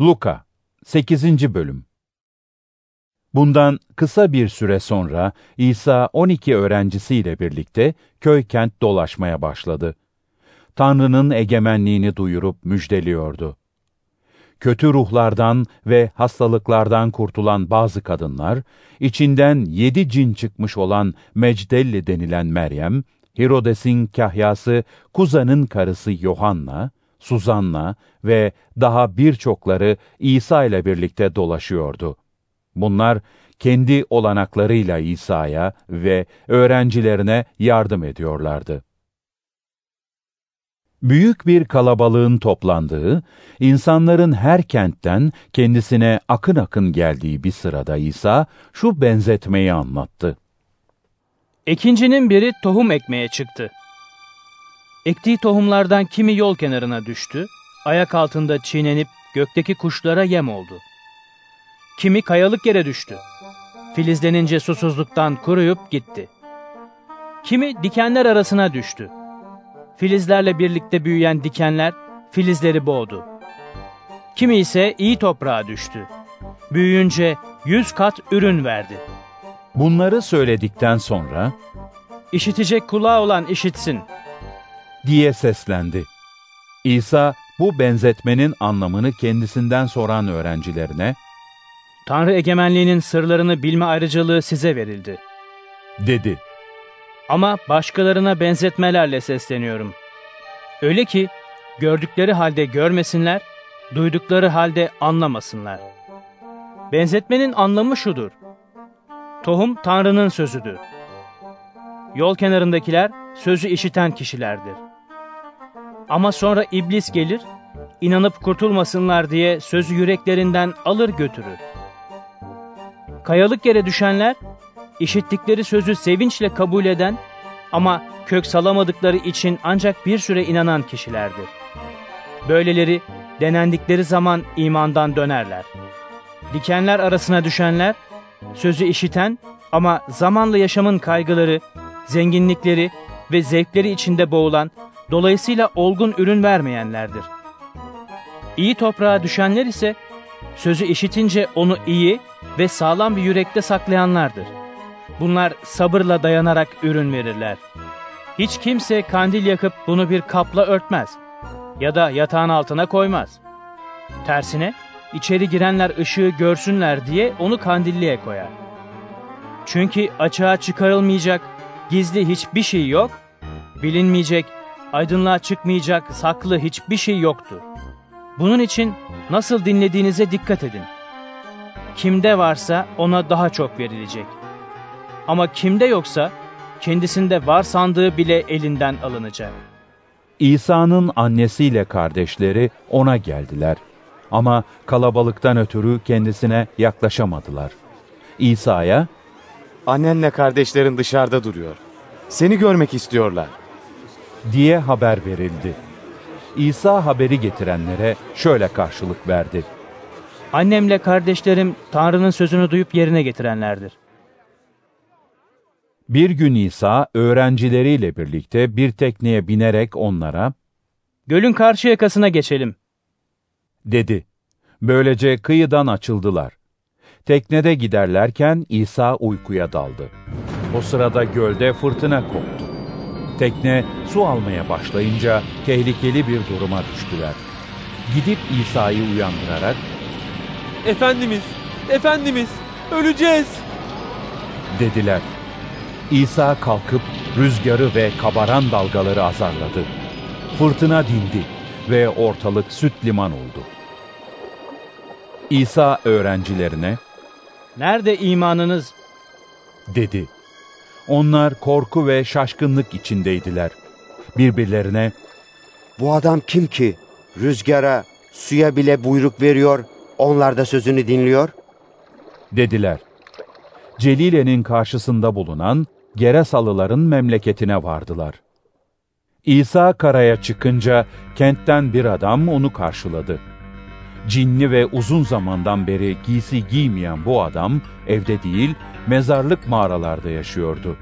Luka 8. Bölüm Bundan kısa bir süre sonra İsa 12 öğrencisiyle birlikte köy kent dolaşmaya başladı. Tanrı'nın egemenliğini duyurup müjdeliyordu. Kötü ruhlardan ve hastalıklardan kurtulan bazı kadınlar, içinden yedi cin çıkmış olan Mecdelli denilen Meryem, Herodes'in kahyası Kuza'nın karısı Yohanna, Suzanna ve daha birçokları İsa ile birlikte dolaşıyordu. Bunlar kendi olanaklarıyla İsa'ya ve öğrencilerine yardım ediyorlardı. Büyük bir kalabalığın toplandığı, insanların her kentten kendisine akın akın geldiği bir sırada İsa şu benzetmeyi anlattı. Ekincinin biri tohum ekmeye çıktı. Ektiği tohumlardan kimi yol kenarına düştü, ayak altında çiğnenip gökteki kuşlara yem oldu. Kimi kayalık yere düştü. Filizlenince susuzluktan kuruyup gitti. Kimi dikenler arasına düştü. Filizlerle birlikte büyüyen dikenler filizleri boğdu. Kimi ise iyi toprağa düştü. Büyüyünce yüz kat ürün verdi. Bunları söyledikten sonra İşitecek kulağı olan işitsin diye seslendi. İsa bu benzetmenin anlamını kendisinden soran öğrencilerine Tanrı egemenliğinin sırlarını bilme ayrıcalığı size verildi. dedi. Ama başkalarına benzetmelerle sesleniyorum. Öyle ki gördükleri halde görmesinler, duydukları halde anlamasınlar. Benzetmenin anlamı şudur. Tohum Tanrı'nın sözüdür. Yol kenarındakiler sözü işiten kişilerdir. Ama sonra iblis gelir, inanıp kurtulmasınlar diye sözü yüreklerinden alır götürür. Kayalık yere düşenler, işittikleri sözü sevinçle kabul eden ama kök salamadıkları için ancak bir süre inanan kişilerdir. Böyleleri denendikleri zaman imandan dönerler. Dikenler arasına düşenler, sözü işiten ama zamanla yaşamın kaygıları, zenginlikleri ve zevkleri içinde boğulan, dolayısıyla olgun ürün vermeyenlerdir. İyi toprağa düşenler ise sözü işitince onu iyi ve sağlam bir yürekte saklayanlardır. Bunlar sabırla dayanarak ürün verirler. Hiç kimse kandil yakıp bunu bir kapla örtmez ya da yatağın altına koymaz. Tersine içeri girenler ışığı görsünler diye onu kandilliye koyar. Çünkü açığa çıkarılmayacak, gizli hiçbir şey yok, bilinmeyecek, aydınlığa çıkmayacak saklı hiçbir şey yoktur. Bunun için nasıl dinlediğinize dikkat edin. Kimde varsa ona daha çok verilecek. Ama kimde yoksa kendisinde var sandığı bile elinden alınacak. İsa'nın annesiyle kardeşleri ona geldiler. Ama kalabalıktan ötürü kendisine yaklaşamadılar. İsa'ya, Annenle kardeşlerin dışarıda duruyor. Seni görmek istiyorlar. Diye haber verildi. İsa haberi getirenlere şöyle karşılık verdi. Annemle kardeşlerim Tanrı'nın sözünü duyup yerine getirenlerdir. Bir gün İsa öğrencileriyle birlikte bir tekneye binerek onlara Gölün karşı yakasına geçelim. dedi. Böylece kıyıdan açıldılar. Teknede giderlerken İsa uykuya daldı. O sırada gölde fırtına koptu. Tekne su almaya başlayınca tehlikeli bir duruma düştüler. Gidip İsa'yı uyandırarak Efendimiz, Efendimiz, öleceğiz. dediler. İsa kalkıp rüzgarı ve kabaran dalgaları azarladı. Fırtına dindi ve ortalık süt liman oldu. İsa öğrencilerine Nerede imanınız? dedi. Onlar korku ve şaşkınlık içindeydiler. Birbirlerine Bu adam kim ki? Rüzgara, suya bile buyruk veriyor, onlar da sözünü dinliyor. dediler. Celile'nin karşısında bulunan Gerasalıların memleketine vardılar. İsa karaya çıkınca kentten bir adam onu karşıladı. Cinli ve uzun zamandan beri giysi giymeyen bu adam evde değil, mezarlık mağaralarda yaşıyordu.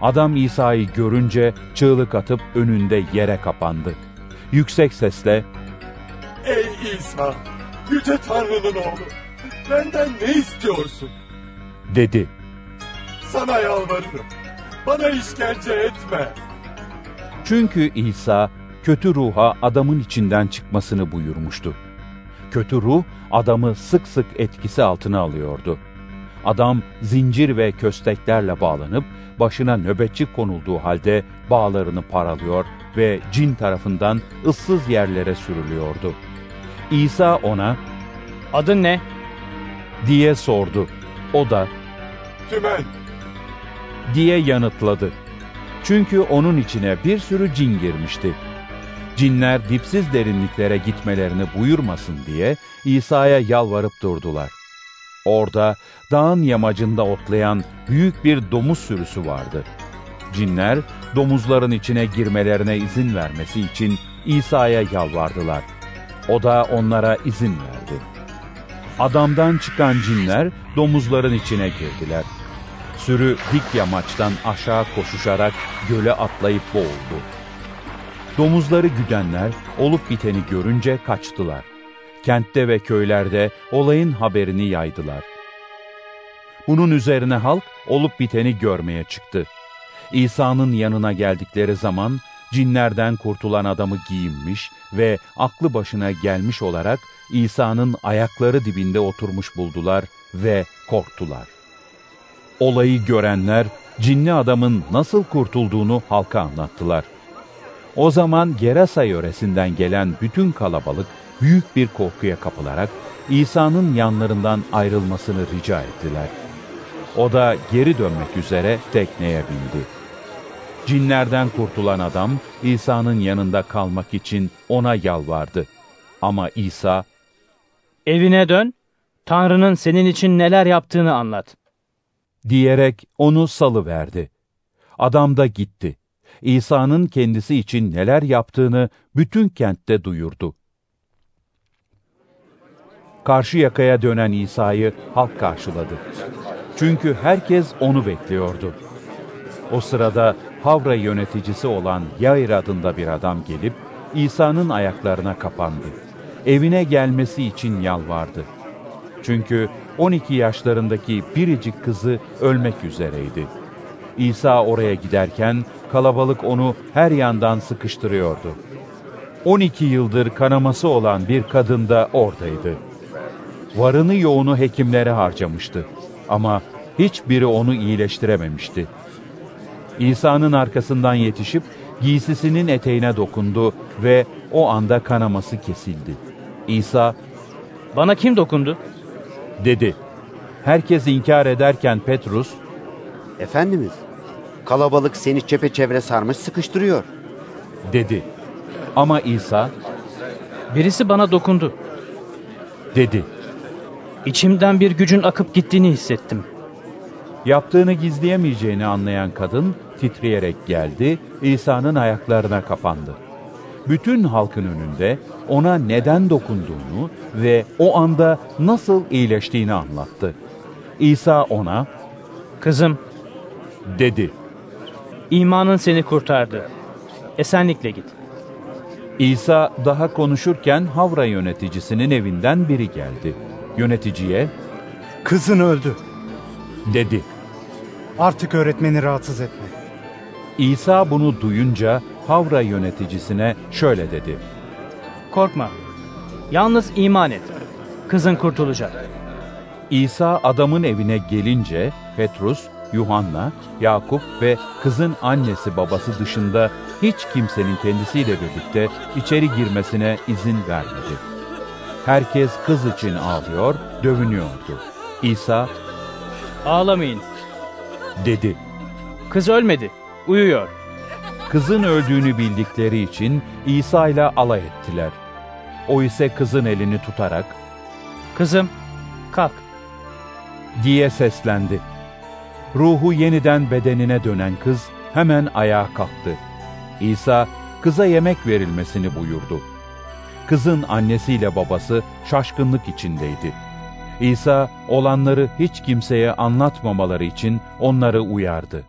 Adam İsa'yı görünce çığlık atıp önünde yere kapandı. Yüksek sesle Ey İsa! Yüce Tanrı'nın oğlu. Benden ne istiyorsun? dedi. Sana yalvarırım. Bana işkence etme. Çünkü İsa kötü ruha adamın içinden çıkmasını buyurmuştu. Kötü ruh adamı sık sık etkisi altına alıyordu. Adam zincir ve kösteklerle bağlanıp başına nöbetçi konulduğu halde bağlarını paralıyor ve cin tarafından ıssız yerlere sürülüyordu. İsa ona Adın ne? diye sordu. O da Tümen. diye yanıtladı. Çünkü onun içine bir sürü cin girmişti. Cinler dipsiz derinliklere gitmelerini buyurmasın diye İsa'ya yalvarıp durdular. Orada dağın yamacında otlayan büyük bir domuz sürüsü vardı. Cinler domuzların içine girmelerine izin vermesi için İsa'ya yalvardılar. O da onlara izin verdi. Adamdan çıkan cinler domuzların içine girdiler. Sürü dik yamaçtan aşağı koşuşarak göle atlayıp boğuldu. Domuzları güdenler olup biteni görünce kaçtılar. Kentte ve köylerde olayın haberini yaydılar. Bunun üzerine halk olup biteni görmeye çıktı. İsa'nın yanına geldikleri zaman cinlerden kurtulan adamı giyinmiş ve aklı başına gelmiş olarak İsa'nın ayakları dibinde oturmuş buldular ve korktular. Olayı görenler cinli adamın nasıl kurtulduğunu halka anlattılar. O zaman Gerasa yöresinden gelen bütün kalabalık büyük bir korkuya kapılarak İsa'nın yanlarından ayrılmasını rica ettiler. O da geri dönmek üzere tekneye bindi. Cinlerden kurtulan adam İsa'nın yanında kalmak için ona yalvardı. Ama İsa, Evine dön, Tanrı'nın senin için neler yaptığını anlat. diyerek onu salıverdi. Adam da gitti. İsa'nın kendisi için neler yaptığını bütün kentte duyurdu. Karşı yakaya dönen İsa'yı halk karşıladı. Çünkü herkes onu bekliyordu. O sırada Havra yöneticisi olan Yair adında bir adam gelip İsa'nın ayaklarına kapandı. Evine gelmesi için yalvardı. Çünkü 12 yaşlarındaki biricik kızı ölmek üzereydi. İsa oraya giderken kalabalık onu her yandan sıkıştırıyordu. 12 yıldır kanaması olan bir kadın da oradaydı. Varını yoğunu hekimlere harcamıştı ama hiçbiri onu iyileştirememişti. İsa'nın arkasından yetişip giysisinin eteğine dokundu ve o anda kanaması kesildi. İsa Bana kim dokundu? dedi. Herkes inkar ederken Petrus, Efendimiz, kalabalık seni çepeçevre sarmış sıkıştırıyor. dedi. Ama İsa, Birisi bana dokundu. dedi. İçimden bir gücün akıp gittiğini hissettim. Yaptığını gizleyemeyeceğini anlayan kadın titreyerek geldi, İsa'nın ayaklarına kapandı. Bütün halkın önünde ona neden dokunduğunu ve o anda nasıl iyileştiğini anlattı. İsa ona, Kızım, dedi. İmanın seni kurtardı. Esenlikle git. İsa daha konuşurken Havra yöneticisinin evinden biri geldi. Yöneticiye, Kızın öldü. dedi. Artık öğretmeni rahatsız etme. İsa bunu duyunca Havra yöneticisine şöyle dedi. Korkma. Yalnız iman et. Kızın kurtulacak. İsa adamın evine gelince Petrus, Yuhanna, Yakup ve kızın annesi babası dışında hiç kimsenin kendisiyle birlikte içeri girmesine izin vermedi. Herkes kız için ağlıyor, dövünüyordu. İsa Ağlamayın. dedi. Kız ölmedi. Uyuyor. Kızın öldüğünü bildikleri için İsa ile alay ettiler. O ise kızın elini tutarak Kızım, kalk. diye seslendi. Ruhu yeniden bedenine dönen kız hemen ayağa kalktı. İsa kıza yemek verilmesini buyurdu. Kızın annesiyle babası şaşkınlık içindeydi. İsa olanları hiç kimseye anlatmamaları için onları uyardı.